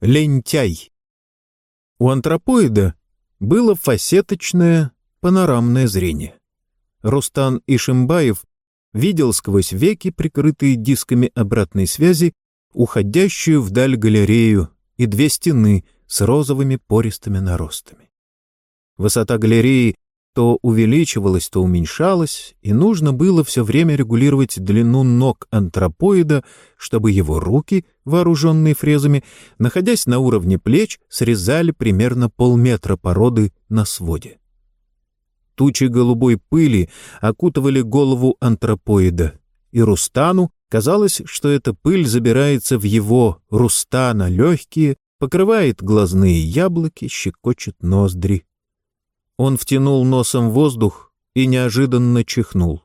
Лентяй. У антропоида было фасеточное панорамное зрение. Рустан Ишимбаев видел сквозь веки, прикрытые дисками обратной связи, уходящую вдаль галерею и две стены с розовыми пористыми наростами. Высота галереи то увеличивалась, то уменьшалась, и нужно было все время регулировать длину ног антропоида, чтобы его руки, вооруженные фрезами, находясь на уровне плеч, срезали примерно полметра породы на своде. Тучи голубой пыли окутывали голову антропоида, и Рустану казалось, что эта пыль забирается в его, Рустана, легкие, покрывает глазные яблоки, щекочет ноздри. Он втянул носом воздух и неожиданно чихнул.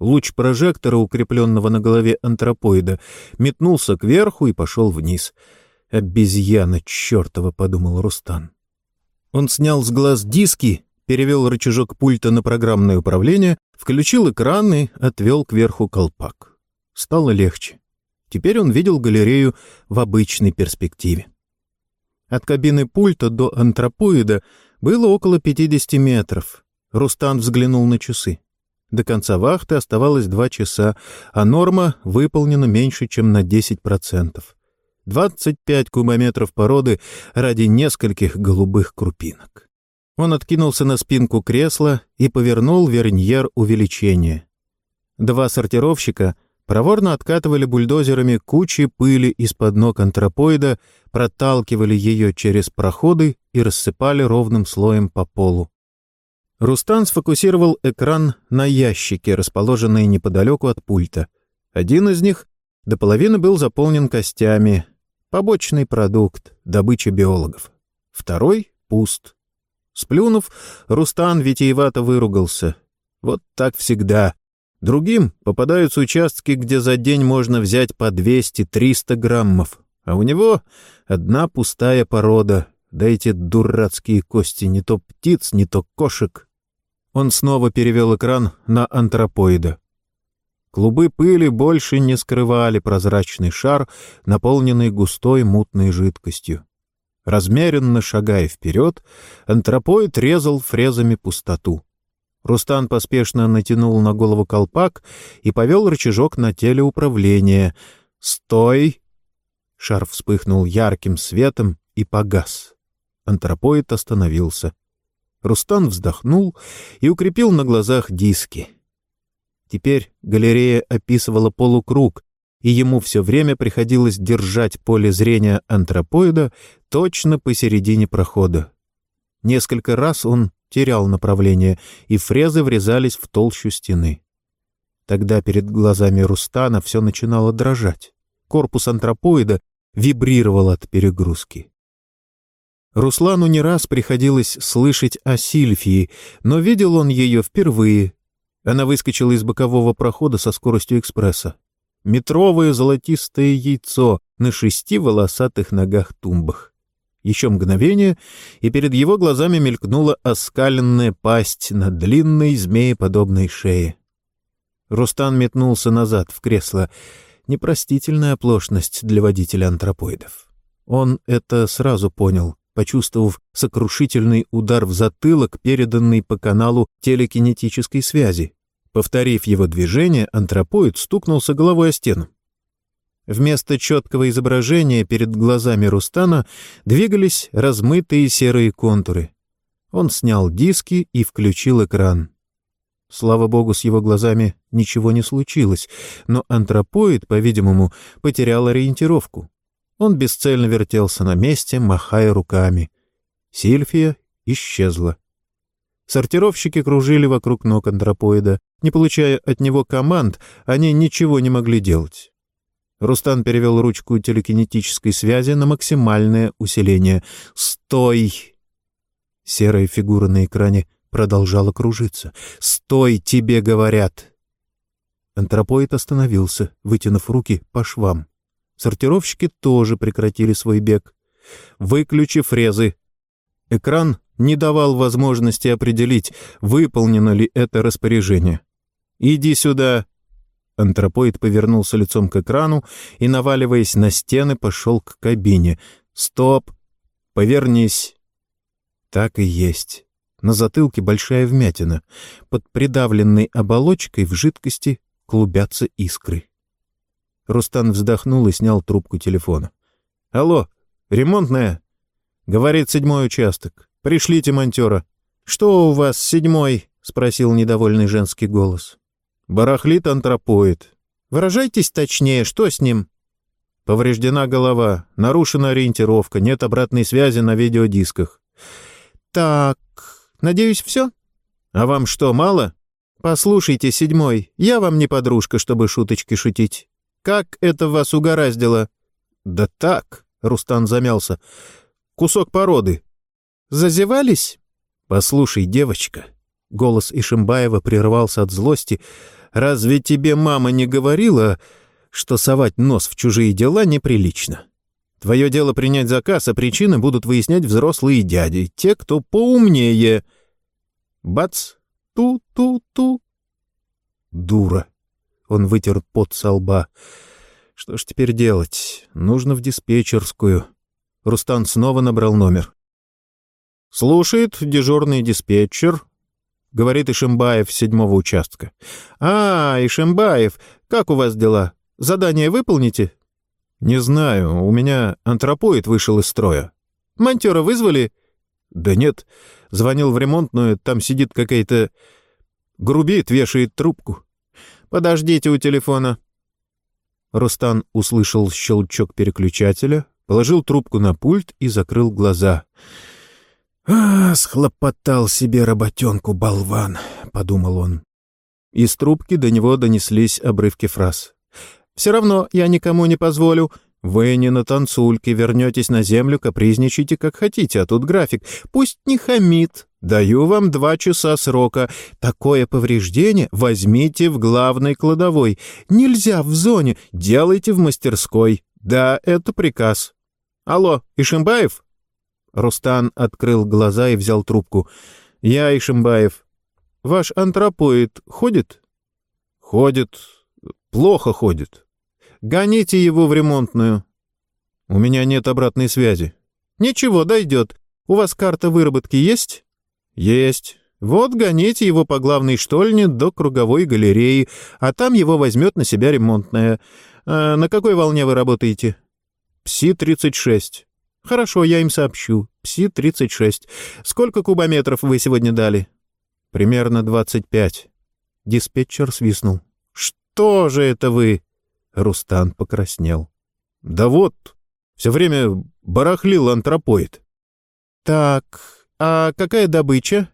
Луч прожектора, укрепленного на голове антропоида, метнулся кверху и пошел вниз. «Обезьяна чертова!» — подумал Рустан. Он снял с глаз диски, перевел рычажок пульта на программное управление, включил экран и отвел кверху колпак. Стало легче. Теперь он видел галерею в обычной перспективе. От кабины пульта до антропоида было около 50 метров. Рустан взглянул на часы. До конца вахты оставалось два часа, а норма выполнена меньше, чем на 10%. 25 кубометров породы ради нескольких голубых крупинок. Он откинулся на спинку кресла и повернул верньер увеличения. Два сортировщика проворно откатывали бульдозерами кучи пыли из-под ног антропоида, проталкивали ее через проходы и рассыпали ровным слоем по полу. Рустан сфокусировал экран на ящике, расположенные неподалеку от пульта. Один из них до половины был заполнен костями, побочный продукт, добыча биологов. Второй — пуст. Сплюнув, Рустан витиевато выругался. Вот так всегда. Другим попадаются участки, где за день можно взять по 200-300 граммов, а у него одна пустая порода, да эти дурацкие кости, не то птиц, не то кошек. Он снова перевел экран на антропоида. Клубы пыли больше не скрывали прозрачный шар, наполненный густой мутной жидкостью. Размеренно шагая вперед, антропоид резал фрезами пустоту. Рустан поспешно натянул на голову колпак и повел рычажок на теле управления. «Стой!» Шар вспыхнул ярким светом и погас. Антропоид остановился. Рустан вздохнул и укрепил на глазах диски. Теперь галерея описывала полукруг, и ему все время приходилось держать поле зрения антропоида точно посередине прохода. Несколько раз он терял направление, и фрезы врезались в толщу стены. Тогда перед глазами Рустана все начинало дрожать. Корпус антропоида вибрировал от перегрузки. Руслану не раз приходилось слышать о Сильфии, но видел он ее впервые. Она выскочила из бокового прохода со скоростью экспресса. Метровое золотистое яйцо на шести волосатых ногах-тумбах. Еще мгновение, и перед его глазами мелькнула оскаленная пасть на длинной змееподобной шее. Рустан метнулся назад в кресло. Непростительная оплошность для водителя антропоидов. Он это сразу понял, почувствовав сокрушительный удар в затылок, переданный по каналу телекинетической связи. Повторив его движение, антропоид стукнулся головой о стену. Вместо четкого изображения перед глазами Рустана двигались размытые серые контуры. Он снял диски и включил экран. Слава богу, с его глазами ничего не случилось, но антропоид, по-видимому, потерял ориентировку. Он бесцельно вертелся на месте, махая руками. Сильфия исчезла. Сортировщики кружили вокруг ног антропоида. Не получая от него команд, они ничего не могли делать. Рустан перевел ручку телекинетической связи на максимальное усиление. «Стой!» Серая фигура на экране продолжала кружиться. «Стой, тебе говорят!» Антропоид остановился, вытянув руки по швам. Сортировщики тоже прекратили свой бег. «Выключи фрезы!» Экран не давал возможности определить, выполнено ли это распоряжение. «Иди сюда!» Антропоид повернулся лицом к экрану и, наваливаясь на стены, пошел к кабине. Стоп! Повернись!» Так и есть. На затылке большая вмятина. Под придавленной оболочкой в жидкости клубятся искры. Рустан вздохнул и снял трубку телефона. «Алло, ремонтная?» «Говорит седьмой участок. Пришлите монтера». «Что у вас, седьмой?» — спросил недовольный женский голос. «Барахлит антропоид. Выражайтесь точнее, что с ним?» Повреждена голова, нарушена ориентировка, нет обратной связи на видеодисках. «Так, надеюсь, все?» «А вам что, мало?» «Послушайте, седьмой, я вам не подружка, чтобы шуточки шутить. Как это вас угораздило?» «Да так», — Рустан замялся, — «кусок породы». «Зазевались?» «Послушай, девочка», — голос Ишимбаева прервался от злости, — «разве тебе мама не говорила, что совать нос в чужие дела неприлично?» Твое дело принять заказ, а причины будут выяснять взрослые дяди, те, кто поумнее. Бац! Ту-ту-ту. Дура. Он вытер пот со лба. Что ж теперь делать? Нужно в диспетчерскую. Рустан снова набрал номер. «Слушает дежурный диспетчер», — говорит Ишимбаев седьмого участка. «А, Ишимбаев, как у вас дела? Задание выполните?» «Не знаю, у меня антропоид вышел из строя». «Монтера вызвали?» «Да нет. Звонил в ремонтную, там сидит какая-то... Грубит, вешает трубку». «Подождите у телефона». Рустан услышал щелчок переключателя, положил трубку на пульт и закрыл глаза. «А, схлопотал себе работенку, болван», — подумал он. Из трубки до него донеслись обрывки фраз. Все равно я никому не позволю. Вы не на танцульке, вернетесь на землю, капризничайте как хотите, а тут график. Пусть не хамит. Даю вам два часа срока. Такое повреждение возьмите в главной кладовой. Нельзя в зоне, делайте в мастерской. Да, это приказ. Алло, Ишимбаев? Рустан открыл глаза и взял трубку. Я Ишимбаев. Ваш антропоид ходит? Ходит. Плохо ходит. Гоните его в ремонтную. У меня нет обратной связи. Ничего, дойдет. У вас карта выработки есть? Есть. Вот гоните его по главной штольне до круговой галереи, а там его возьмет на себя ремонтная. А на какой волне вы работаете? Пси-36. Хорошо, я им сообщу. Пси-36. Сколько кубометров вы сегодня дали? Примерно 25. Диспетчер свистнул. «Что же это вы?» Рустан покраснел. «Да вот, все время барахлил антропоид». «Так, а какая добыча?»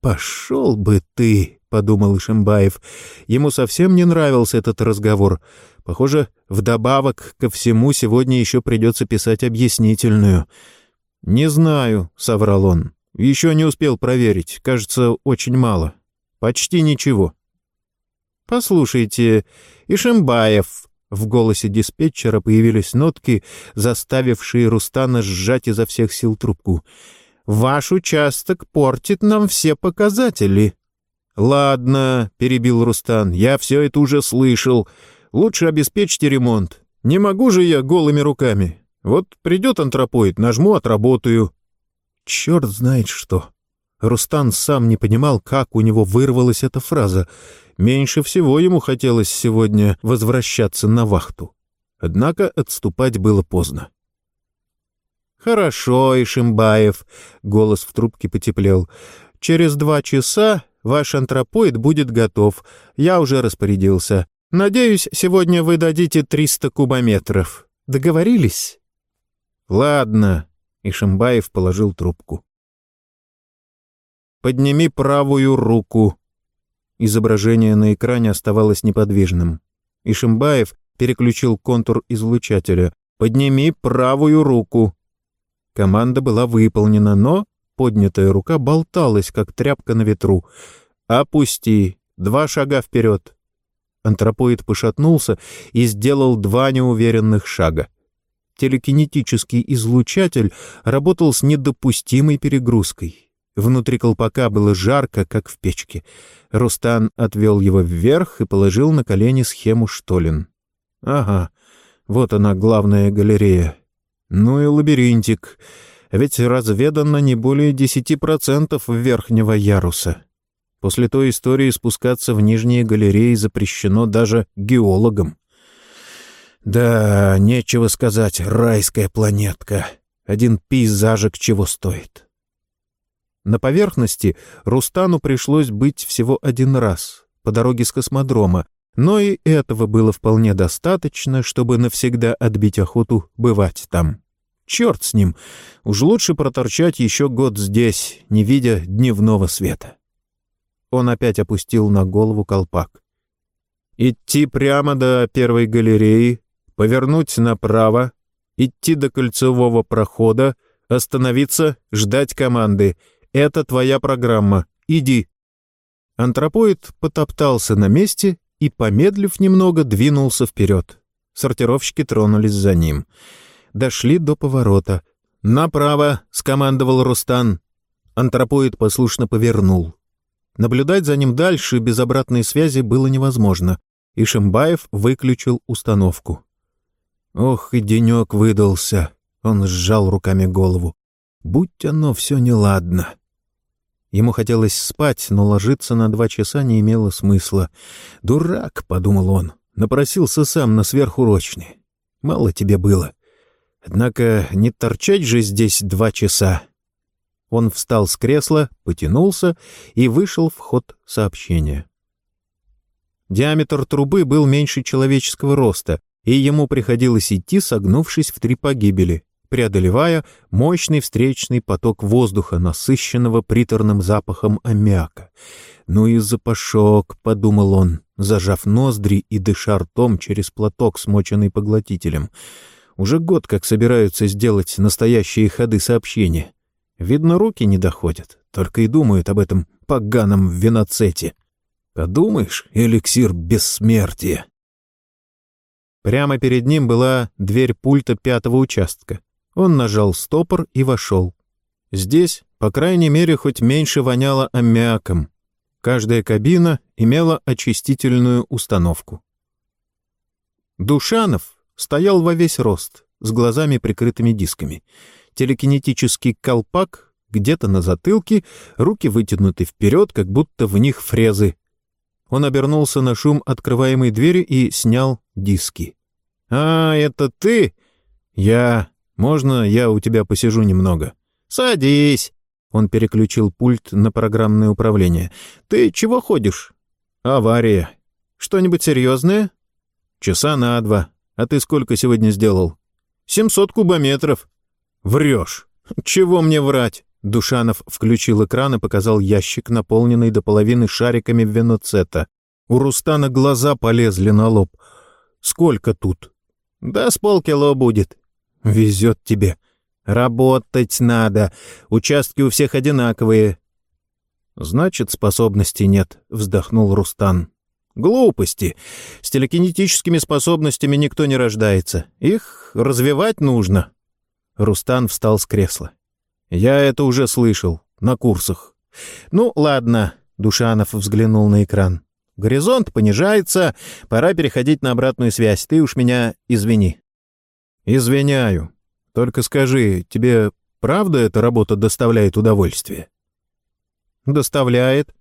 «Пошел бы ты», — подумал Ишимбаев. Ему совсем не нравился этот разговор. Похоже, вдобавок ко всему сегодня еще придется писать объяснительную. «Не знаю», — соврал он. «Еще не успел проверить. Кажется, очень мало. Почти ничего». «Послушайте, Ишимбаев!» В голосе диспетчера появились нотки, заставившие Рустана сжать изо всех сил трубку. «Ваш участок портит нам все показатели». «Ладно», — перебил Рустан, — «я все это уже слышал. Лучше обеспечьте ремонт. Не могу же я голыми руками. Вот придет антропоид, нажму, отработаю». «Черт знает что». Рустан сам не понимал, как у него вырвалась эта фраза. Меньше всего ему хотелось сегодня возвращаться на вахту. Однако отступать было поздно. «Хорошо, Ишимбаев», — голос в трубке потеплел. «Через два часа ваш антропоид будет готов. Я уже распорядился. Надеюсь, сегодня вы дадите 300 кубометров. Договорились?» «Ладно», — Ишимбаев положил трубку. «Подними правую руку», Изображение на экране оставалось неподвижным. Ишимбаев переключил контур излучателя. «Подними правую руку!» Команда была выполнена, но поднятая рука болталась, как тряпка на ветру. «Опусти! Два шага вперед!» Антропоид пошатнулся и сделал два неуверенных шага. Телекинетический излучатель работал с недопустимой перегрузкой. Внутри колпака было жарко, как в печке. Рустан отвел его вверх и положил на колени схему штолен. «Ага, вот она, главная галерея. Ну и лабиринтик. Ведь разведано не более десяти процентов верхнего яруса. После той истории спускаться в нижние галереи запрещено даже геологам. Да, нечего сказать, райская планетка. Один пейзажик чего стоит. На поверхности Рустану пришлось быть всего один раз, по дороге с космодрома, но и этого было вполне достаточно, чтобы навсегда отбить охоту бывать там. Черт с ним, уж лучше проторчать еще год здесь, не видя дневного света. Он опять опустил на голову колпак. Идти прямо до первой галереи, повернуть направо, идти до кольцевого прохода, остановиться, ждать команды. Это твоя программа. Иди. Антропоид потоптался на месте и, помедлив немного, двинулся вперед. Сортировщики тронулись за ним. Дошли до поворота. «Направо!» — скомандовал Рустан. Антропоид послушно повернул. Наблюдать за ним дальше без обратной связи было невозможно, и Шимбаев выключил установку. Ох, и денек выдался. Он сжал руками голову. Будь оно все неладно. Ему хотелось спать, но ложиться на два часа не имело смысла. «Дурак», — подумал он, — напросился сам на сверхурочный. «Мало тебе было. Однако не торчать же здесь два часа». Он встал с кресла, потянулся и вышел в ход сообщения. Диаметр трубы был меньше человеческого роста, и ему приходилось идти, согнувшись в три погибели преодолевая мощный встречный поток воздуха, насыщенного приторным запахом аммиака. «Ну и запашок», — подумал он, зажав ноздри и дыша ртом через платок, смоченный поглотителем. «Уже год как собираются сделать настоящие ходы сообщения. Видно, руки не доходят, только и думают об этом поганом виноцете. Подумаешь, эликсир бессмертия». Прямо перед ним была дверь пульта пятого участка. Он нажал стопор и вошел. Здесь, по крайней мере, хоть меньше воняло аммиаком. Каждая кабина имела очистительную установку. Душанов стоял во весь рост, с глазами прикрытыми дисками. Телекинетический колпак где-то на затылке, руки вытянуты вперед, как будто в них фрезы. Он обернулся на шум открываемой двери и снял диски. «А, это ты?» «Я...» Можно я у тебя посижу немного?» «Садись!» Он переключил пульт на программное управление. «Ты чего ходишь?» «Авария. Что-нибудь серьезное?» «Часа на два. А ты сколько сегодня сделал?» «Семьсот кубометров». «Врешь. Чего мне врать?» Душанов включил экран и показал ящик, наполненный до половины шариками веноцета. У Рустана глаза полезли на лоб. «Сколько тут?» «Да с полкило будет. «Везет тебе. Работать надо. Участки у всех одинаковые». «Значит, способностей нет», — вздохнул Рустан. «Глупости. С телекинетическими способностями никто не рождается. Их развивать нужно». Рустан встал с кресла. «Я это уже слышал. На курсах». «Ну, ладно», — Душанов взглянул на экран. «Горизонт понижается. Пора переходить на обратную связь. Ты уж меня извини». «Извиняю. Только скажи, тебе правда эта работа доставляет удовольствие?» «Доставляет.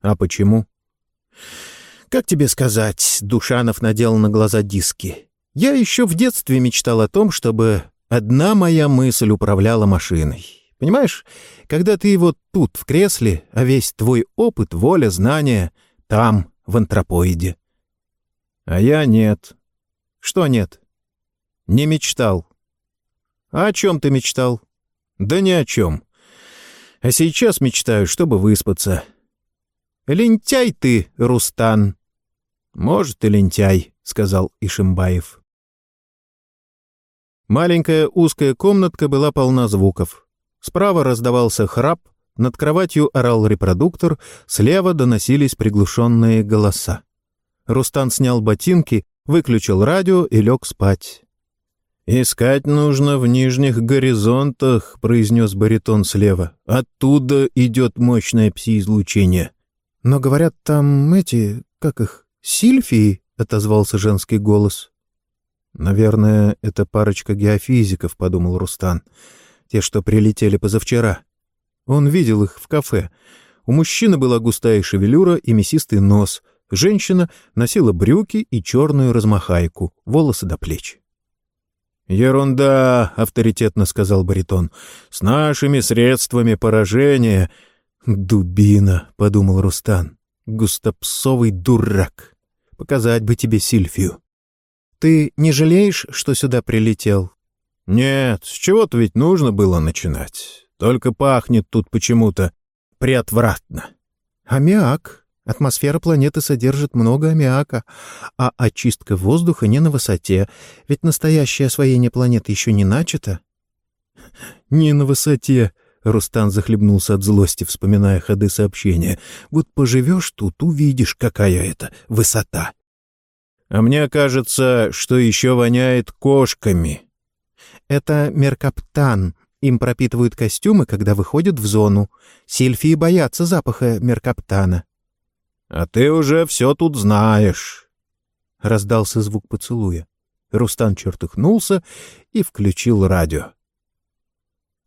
А почему?» «Как тебе сказать?» — Душанов надел на глаза диски. «Я еще в детстве мечтал о том, чтобы одна моя мысль управляла машиной. Понимаешь, когда ты вот тут, в кресле, а весь твой опыт, воля, знания там, в антропоиде». «А я нет». «Что нет?» Не мечтал. А о чем ты мечтал? Да ни о чем. А сейчас мечтаю, чтобы выспаться. Лентяй ты, Рустан. Может, и лентяй, сказал Ишимбаев. Маленькая узкая комнатка была полна звуков. Справа раздавался храп, над кроватью орал репродуктор, слева доносились приглушенные голоса. Рустан снял ботинки, выключил радио и лег спать. «Искать нужно в нижних горизонтах», — произнес баритон слева. «Оттуда идет мощное пси-излучение». «Но, говорят, там эти, как их, сильфии?» — отозвался женский голос. «Наверное, это парочка геофизиков», — подумал Рустан. «Те, что прилетели позавчера». Он видел их в кафе. У мужчины была густая шевелюра и мясистый нос. Женщина носила брюки и черную размахайку, волосы до плеч. «Ерунда», — авторитетно сказал баритон. «С нашими средствами поражения...» «Дубина», — подумал Рустан. «Густопсовый дурак. Показать бы тебе Сильфию». «Ты не жалеешь, что сюда прилетел?» «Нет, с чего-то ведь нужно было начинать. Только пахнет тут почему-то приотвратно». «Аммиак. Атмосфера планеты содержит много аммиака, а очистка воздуха не на высоте, ведь настоящее освоение планеты еще не начато». «Не на высоте», — Рустан захлебнулся от злости, вспоминая ходы сообщения. «Вот поживешь тут, увидишь, какая это высота». «А мне кажется, что еще воняет кошками». «Это меркаптан», им пропитывают костюмы, когда выходят в зону. Сильфии боятся запаха меркаптана. — А ты уже все тут знаешь. Раздался звук поцелуя. Рустан чертыхнулся и включил радио.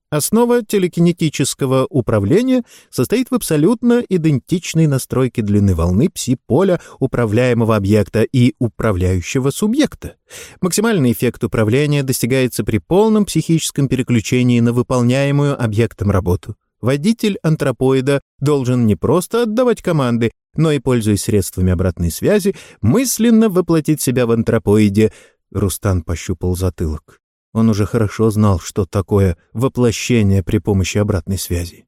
Основа телекинетического управления состоит в абсолютно идентичной настройке длины волны пси-поля управляемого объекта и управляющего субъекта. Максимальный эффект управления достигается при полном психическом переключении на выполняемую объектом работу. Водитель антропоида должен не просто отдавать команды, но и, пользуясь средствами обратной связи, мысленно воплотить себя в антропоиде. Рустан пощупал затылок. Он уже хорошо знал, что такое воплощение при помощи обратной связи.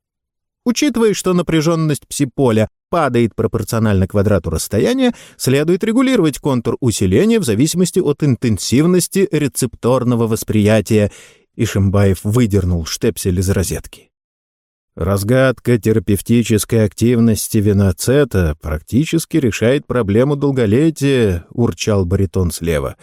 Учитывая, что напряженность пси-поля падает пропорционально квадрату расстояния, следует регулировать контур усиления в зависимости от интенсивности рецепторного восприятия. Ишимбаев выдернул штепсель из розетки. Разгадка терапевтической активности виноцета практически решает проблему долголетия, урчал баритон слева.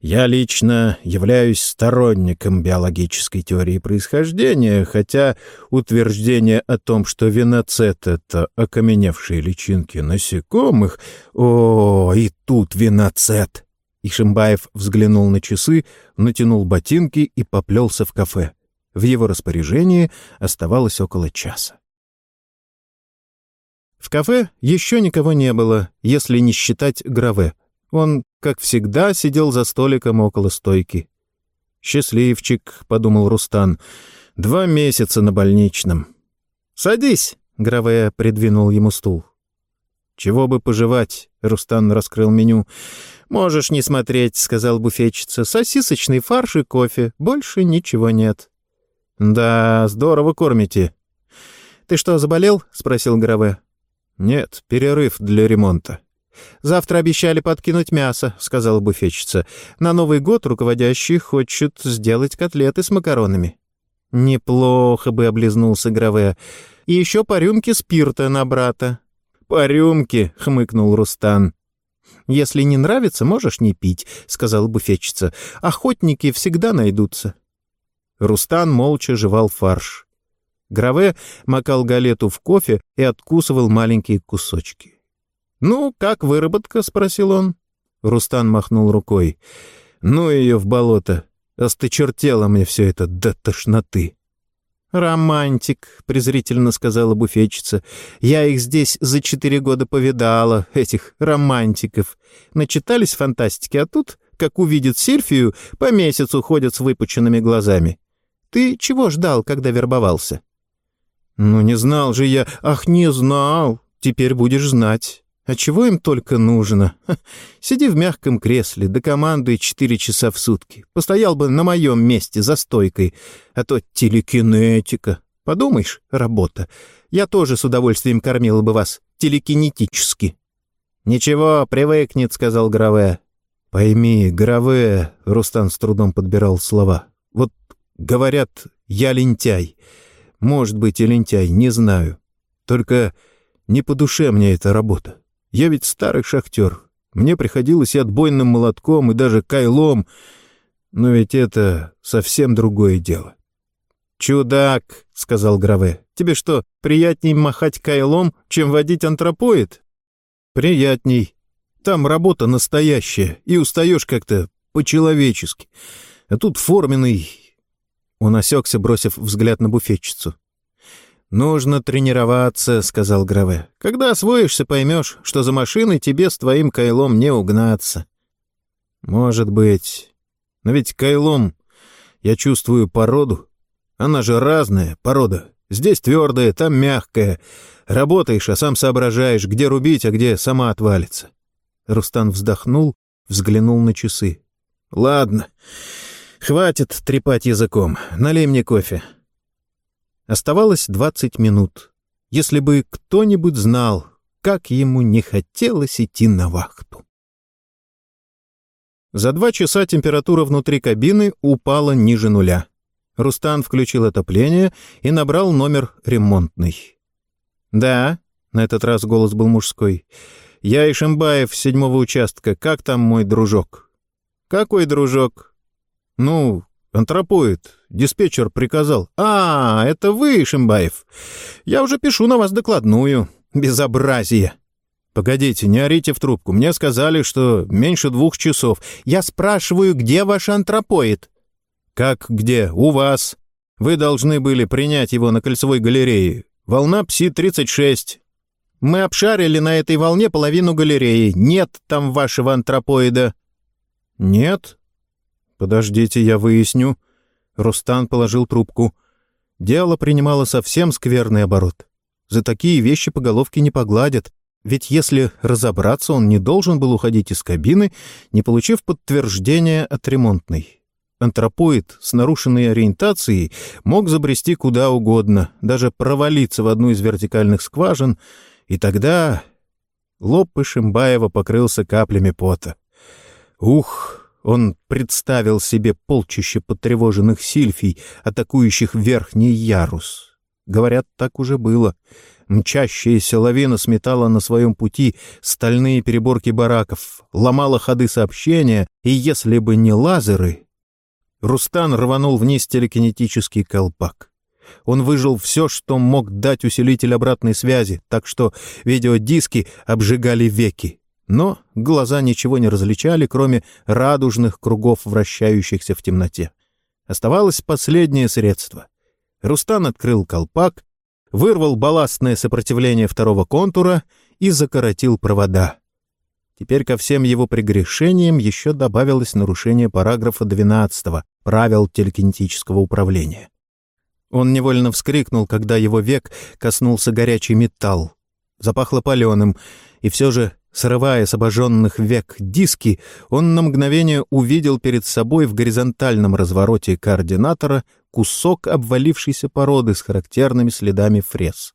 Я лично являюсь сторонником биологической теории происхождения, хотя утверждение о том, что виноцет — это окаменевшие личинки насекомых... О, и тут виноцет! Ишимбаев взглянул на часы, натянул ботинки и поплелся в кафе. В его распоряжении оставалось около часа. В кафе еще никого не было, если не считать Граве — он, как всегда, сидел за столиком около стойки. «Счастливчик», — подумал Рустан, — «два месяца на больничном». «Садись», — Гравея придвинул ему стул. «Чего бы пожевать?» — Рустан раскрыл меню. «Можешь не смотреть», — сказал буфетчица. «Сосисочный фарш и кофе. Больше ничего нет». «Да, здорово кормите». «Ты что, заболел?» — спросил Граве. «Нет, перерыв для ремонта». «Завтра обещали подкинуть мясо», — сказала буфетчица. «На Новый год руководящий хочет сделать котлеты с макаронами». «Неплохо бы», — облизнулся Граве. «И еще по рюмке спирта на брата». «По рюмке», — хмыкнул Рустан. «Если не нравится, можешь не пить», — сказала буфетчица. «Охотники всегда найдутся». Рустан молча жевал фарш. Граве макал галету в кофе и откусывал маленькие кусочки. «Ну, как выработка?» — спросил он. Рустан махнул рукой. «Ну ее в болото! Осточертело мне все это до тошноты!» «Романтик», — презрительно сказала буфетчица. «Я их здесь за четыре года повидала, этих романтиков. Начитались фантастики, а тут, как увидят Сильфию, по месяцу ходят с выпученными глазами. Ты чего ждал, когда вербовался?» «Ну, не знал же я. Ах, не знал. Теперь будешь знать. А чего им только нужно? Ха, сиди в мягком кресле, да командуй четыре часа в сутки. Постоял бы на моем месте за стойкой. А то телекинетика. Подумаешь, работа. Я тоже с удовольствием кормила бы вас телекинетически. «Ничего, привыкнет», — сказал Граве. «Пойми, Граве», — Рустан с трудом подбирал слова. «Вот говорят, я лентяй. Может быть, и лентяй, не знаю. Только не по душе мне эта работа. Я ведь старый шахтер. Мне приходилось и отбойным молотком, и даже кайлом. Но ведь это совсем другое дело. «Чудак», — сказал Граве, — «тебе что, приятней махать кайлом, чем водить антропоид?» «Приятней. Там работа настоящая, и устаешь как-то по-человечески. А тут форменный...» Он осекся, бросив взгляд на буфетчицу. «Нужно тренироваться», — сказал Граве. «Когда освоишься, поймешь, что за машиной тебе с твоим кайлом не угнаться». «Может быть. Но ведь кайлом я чувствую породу. Она же разная, порода. Здесь твердая, там мягкая. Работаешь, а сам соображаешь, где рубить, а где сама отвалится». Рустан вздохнул, взглянул на часы. «Ладно, хватит трепать языком. Налей мне кофе». Оставалось двадцать минут. Если бы кто-нибудь знал, как ему не хотелось идти на вахту. За два часа температура внутри кабины упала ниже нуля. Рустан включил отопление и набрал номер ремонтный. «Да», — на этот раз голос был мужской, — «я Ишимбаев седьмого участка. Как там мой дружок?» «Какой дружок?» «Ну, антропоид. Диспетчер приказал. «А, это вы, Ишимбаев. Я уже пишу на вас докладную. Безобразие!» «Погодите, не орите в трубку. Мне сказали, что меньше двух часов. Я спрашиваю, где ваш антропоид?» «Как где? У вас. Вы должны были принять его на кольцевой галерее. Волна Пси-36. Мы обшарили на этой волне половину галереи. Нет там вашего антропоида». «Нет? Подождите, я выясню». Рустан положил трубку. Дело принимало совсем скверный оборот. За такие вещи по головке не погладят. Ведь если разобраться, он не должен был уходить из кабины, не получив подтверждения от ремонтной. Антропоид с нарушенной ориентацией мог забрести куда угодно, даже провалиться в одну из вертикальных скважин, и тогда лоб Ишимбаева покрылся каплями пота. Ух, он представил себе полчище потревоженных сильфий, атакующих верхний ярус. Говорят, так уже было. Мчащаяся лавина сметала на своем пути стальные переборки бараков, ломала ходы сообщения, и если бы не лазеры... Рустан рванул вниз телекинетический колпак. Он выжил все, что мог дать усилитель обратной связи, так что видеодиски обжигали веки. Но глаза ничего не различали, кроме радужных кругов, вращающихся в темноте. Оставалось последнее средство. Рустан открыл колпак, вырвал балластное сопротивление второго контура и закоротил провода. Теперь ко всем его прегрешениям еще добавилось нарушение параграфа 12 правил телекинетического управления. Он невольно вскрикнул, когда его век коснулся горячий металл. Запахло паленым, и все же, срывая с обожженных век диски, он на мгновение увидел перед собой в горизонтальном развороте координатора кусок обвалившейся породы с характерными следами фрез.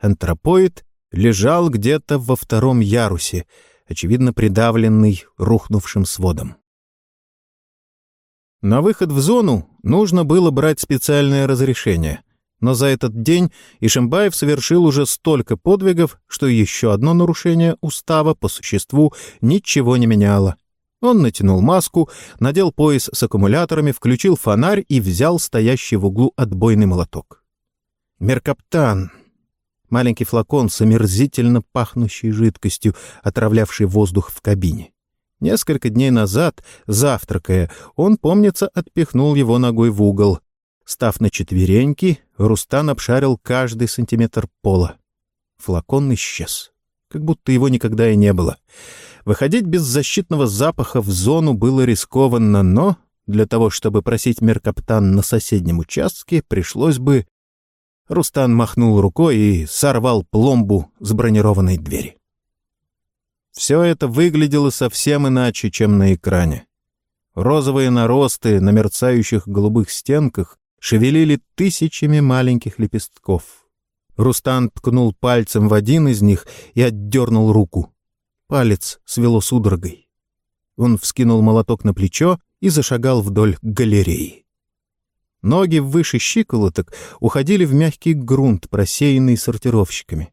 Антропоид лежал где-то во втором ярусе, очевидно придавленный рухнувшим сводом. На выход в зону нужно было брать специальное разрешение, но за этот день Ишимбаев совершил уже столько подвигов, что еще одно нарушение устава по существу ничего не меняло. Он натянул маску, надел пояс с аккумуляторами, включил фонарь и взял стоящий в углу отбойный молоток. Меркаптан. Маленький флакон с омерзительно пахнущей жидкостью, отравлявший воздух в кабине. Несколько дней назад, завтракая, он, помнится, отпихнул его ногой в угол. Став на четвереньки, Рустан обшарил каждый сантиметр пола. Флакон исчез, как будто его никогда и не было. Выходить без защитного запаха в зону было рискованно, но для того, чтобы просить меркаптан на соседнем участке, пришлось бы... Рустан махнул рукой и сорвал пломбу с бронированной двери. Все это выглядело совсем иначе, чем на экране. Розовые наросты на мерцающих голубых стенках шевелили тысячами маленьких лепестков. Рустан ткнул пальцем в один из них и отдернул руку. Палец свело судорогой. Он вскинул молоток на плечо и зашагал вдоль галереи. Ноги выше щиколоток уходили в мягкий грунт, просеянный сортировщиками.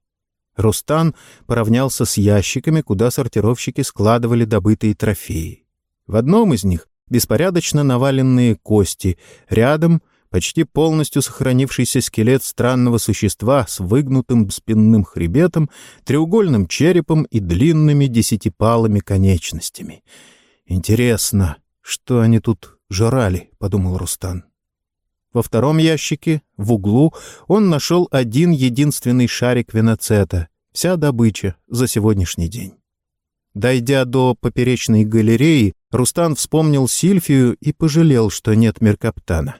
Рустан поравнялся с ящиками, куда сортировщики складывали добытые трофеи. В одном из них беспорядочно наваленные кости, рядом почти полностью сохранившийся скелет странного существа с выгнутым спинным хребетом, треугольным черепом и длинными десятипалыми конечностями. Интересно, что они тут жрали», — подумал Рустан. Во втором ящике, в углу, он нашел один единственный шарик виноцета, вся добыча за сегодняшний день. Дойдя до поперечной галереи, Рустан вспомнил Сильфию и пожалел, что нет Меркаптана.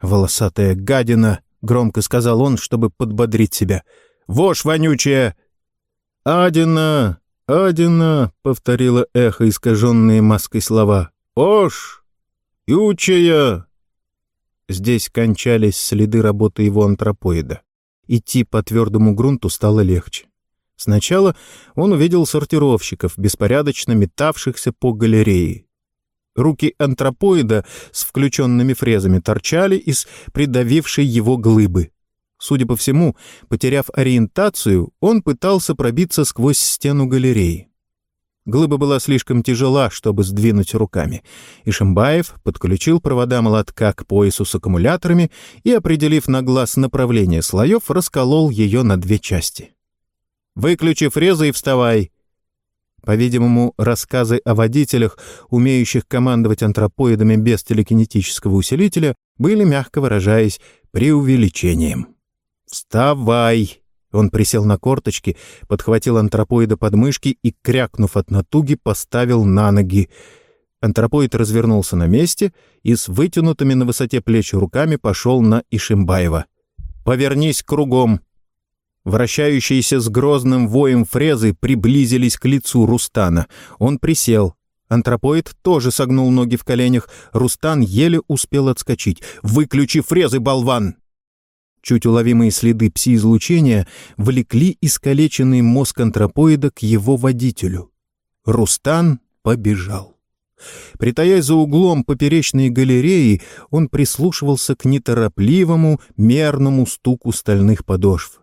«Волосатая гадина!» — громко сказал он, чтобы подбодрить себя. «Вошь вонючая!» «Адина! Адина!» — повторила эхо, искаженные маской слова. «Ош! Ючая!» Здесь кончались следы работы его антропоида. Идти по твердому грунту стало легче. Сначала он увидел сортировщиков, беспорядочно метавшихся по галерее. Руки антропоида с включенными фрезами торчали из придавившей его глыбы. Судя по всему, потеряв ориентацию, он пытался пробиться сквозь стену галереи. Глыба была слишком тяжела, чтобы сдвинуть руками, и Шимбаев подключил провода молотка к поясу с аккумуляторами и, определив на глаз направление слоев, расколол ее на две части. «Выключи фрезы и вставай!» По-видимому, рассказы о водителях, умеющих командовать антропоидами без телекинетического усилителя, были, мягко выражаясь, преувеличением. «Вставай!» Он присел на корточки, подхватил антропоида под мышки и, крякнув от натуги, поставил на ноги. Антропоид развернулся на месте и с вытянутыми на высоте плеч руками пошел на Ишимбаева. «Повернись кругом!» Вращающиеся с грозным воем фрезы приблизились к лицу Рустана. Он присел. Антропоид тоже согнул ноги в коленях. Рустан еле успел отскочить. «Выключи фрезы, болван!» Чуть уловимые следы пси-излучения влекли искалеченный мозг антропоида к его водителю. Рустан побежал. Притаясь за углом поперечной галереи, он прислушивался к неторопливому, мерному стуку стальных подошв.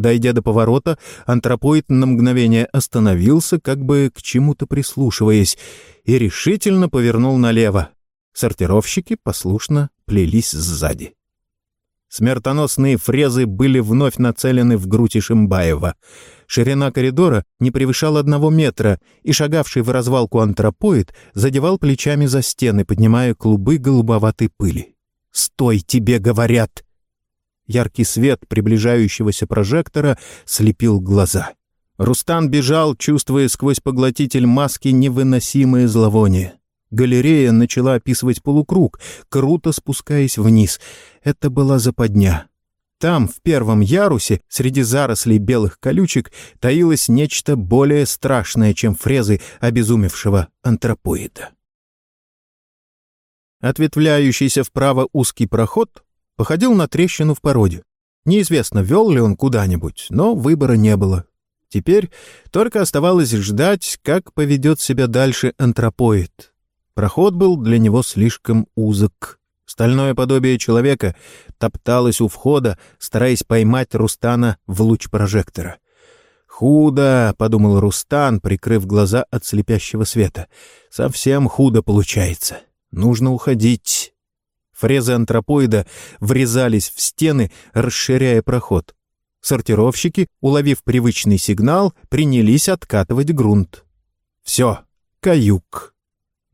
Дойдя до поворота, антропоид на мгновение остановился, как бы к чему-то прислушиваясь, и решительно повернул налево. Сортировщики послушно плелись сзади. Смертоносные фрезы были вновь нацелены в грудь Ишимбаева. Ширина коридора не превышала одного метра, и шагавший в развалку антропоид задевал плечами за стены, поднимая клубы голубоватой пыли. «Стой, тебе говорят!» Яркий свет приближающегося прожектора слепил глаза. Рустан бежал, чувствуя сквозь поглотитель маски невыносимое зловоние. Галерея начала описывать полукруг, круто спускаясь вниз. Это была западня. Там, в первом ярусе, среди зарослей белых колючек, таилось нечто более страшное, чем фрезы обезумевшего антропоида. Ответвляющийся вправо узкий проход походил на трещину в породе. Неизвестно, вел ли он куда-нибудь, но выбора не было. Теперь только оставалось ждать, как поведет себя дальше антропоид. Проход был для него слишком узок. Стальное подобие человека топталось у входа, стараясь поймать Рустана в луч прожектора. «Худо», — подумал Рустан, прикрыв глаза от слепящего света. «Совсем худо получается. Нужно уходить». Фрезы антропоида врезались в стены, расширяя проход. Сортировщики, уловив привычный сигнал, принялись откатывать грунт. «Все, каюк».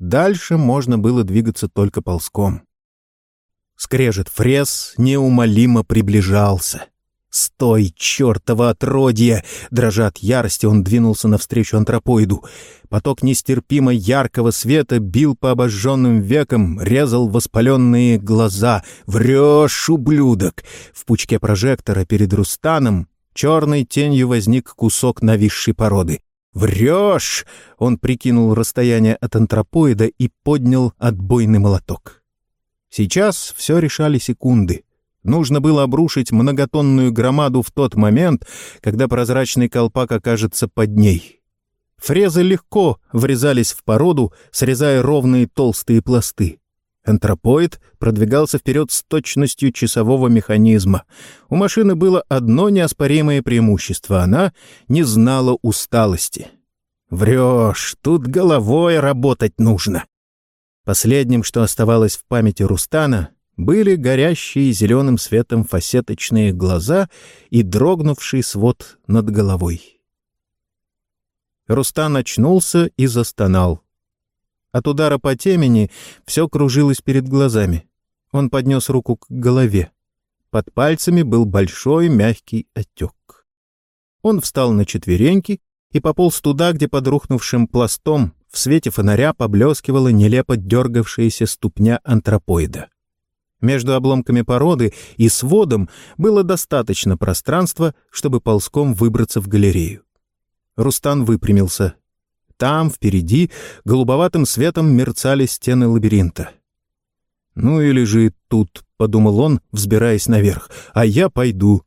Дальше можно было двигаться только ползком. Скрежет фрез неумолимо приближался. «Стой, чертово отродье!» Дрожа от ярости, он двинулся навстречу антропоиду. Поток нестерпимо яркого света бил по обожженным векам, резал воспаленные глаза. «Врешь, ублюдок!» В пучке прожектора перед Рустаном черной тенью возник кусок нависшей породы. «Врешь!» — он прикинул расстояние от антропоида и поднял отбойный молоток. Сейчас все решали секунды. Нужно было обрушить многотонную громаду в тот момент, когда прозрачный колпак окажется под ней. Фрезы легко врезались в породу, срезая ровные толстые пласты. Антропоид продвигался вперед с точностью часового механизма. У машины было одно неоспоримое преимущество — она не знала усталости. «Врешь, тут головой работать нужно». Последним, что оставалось в памяти Рустана, были горящие зеленым светом фасеточные глаза и дрогнувший свод над головой. Рустан очнулся и застонал. От удара по темени все кружилось перед глазами. Он поднес руку к голове. Под пальцами был большой мягкий отек. Он встал на четвереньки и пополз туда, где под рухнувшим пластом в свете фонаря поблескивала нелепо дергавшаяся ступня антропоида. Между обломками породы и сводом было достаточно пространства, чтобы ползком выбраться в галерею. Рустан выпрямился. Там, впереди, голубоватым светом мерцали стены лабиринта. «Ну и лежит тут», — подумал он, взбираясь наверх, — «а я пойду».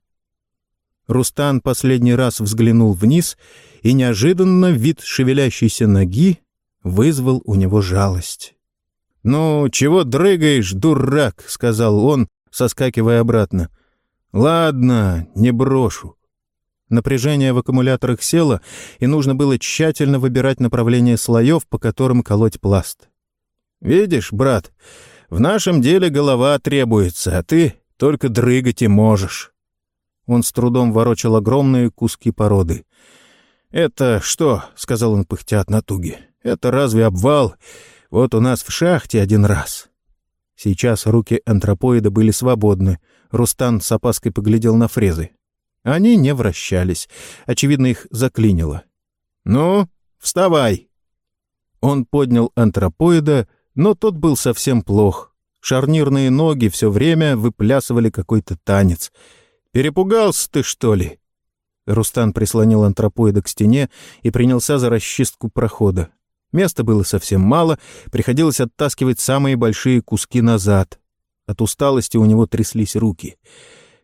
Рустан последний раз взглянул вниз, и неожиданно вид шевелящейся ноги вызвал у него жалость. «Ну, чего дрыгаешь, дурак?» — сказал он, соскакивая обратно. «Ладно, не брошу». Напряжение в аккумуляторах село, и нужно было тщательно выбирать направление слоев, по которым колоть пласт. «Видишь, брат, в нашем деле голова требуется, а ты только дрыгать и можешь». Он с трудом ворочал огромные куски породы. «Это что?» — сказал он, пыхтя от натуги. «Это разве обвал? Вот у нас в шахте один раз». Сейчас руки антропоида были свободны. Рустан с опаской поглядел на фрезы. Они не вращались. Очевидно, их заклинило. «Ну, вставай!» Он поднял антропоида, но тот был совсем плох. Шарнирные ноги все время выплясывали какой-то танец. «Перепугался ты, что ли?» Рустан прислонил антропоида к стене и принялся за расчистку прохода. Места было совсем мало, приходилось оттаскивать самые большие куски назад. От усталости у него тряслись руки.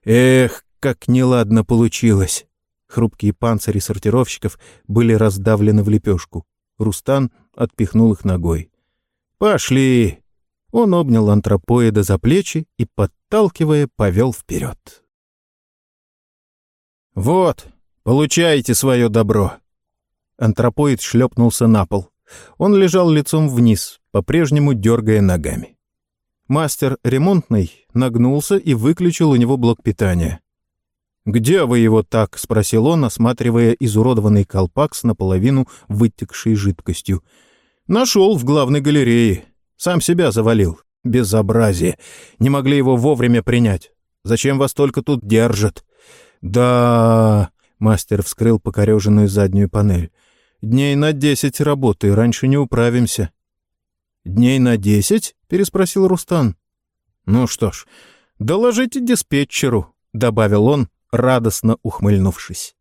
«Эх, как неладно получилось!» Хрупкие панцири сортировщиков были раздавлены в лепешку. Рустан отпихнул их ногой. «Пошли!» Он обнял антропоида за плечи и, подталкивая, повел вперед. «Вот, получайте свое добро!» Антропоид шлепнулся на пол. Он лежал лицом вниз, по-прежнему дергая ногами. Мастер ремонтный нагнулся и выключил у него блок питания. «Где вы его так?» — спросил он, осматривая изуродованный колпак с наполовину вытекшей жидкостью. «Нашел в главной галерее. Сам себя завалил. Безобразие. Не могли его вовремя принять. Зачем вас только тут держат?» «Да...» — мастер вскрыл покореженную заднюю панель. Дней на десять работы, раньше не управимся». «Дней на десять?» — переспросил Рустан. «Ну что ж, доложите диспетчеру», — добавил он, радостно ухмыльнувшись.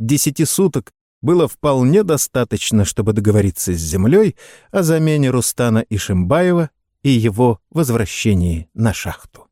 Десяти суток было вполне достаточно, чтобы договориться с землей о замене Рустана Ишимбаева и его возвращении на шахту.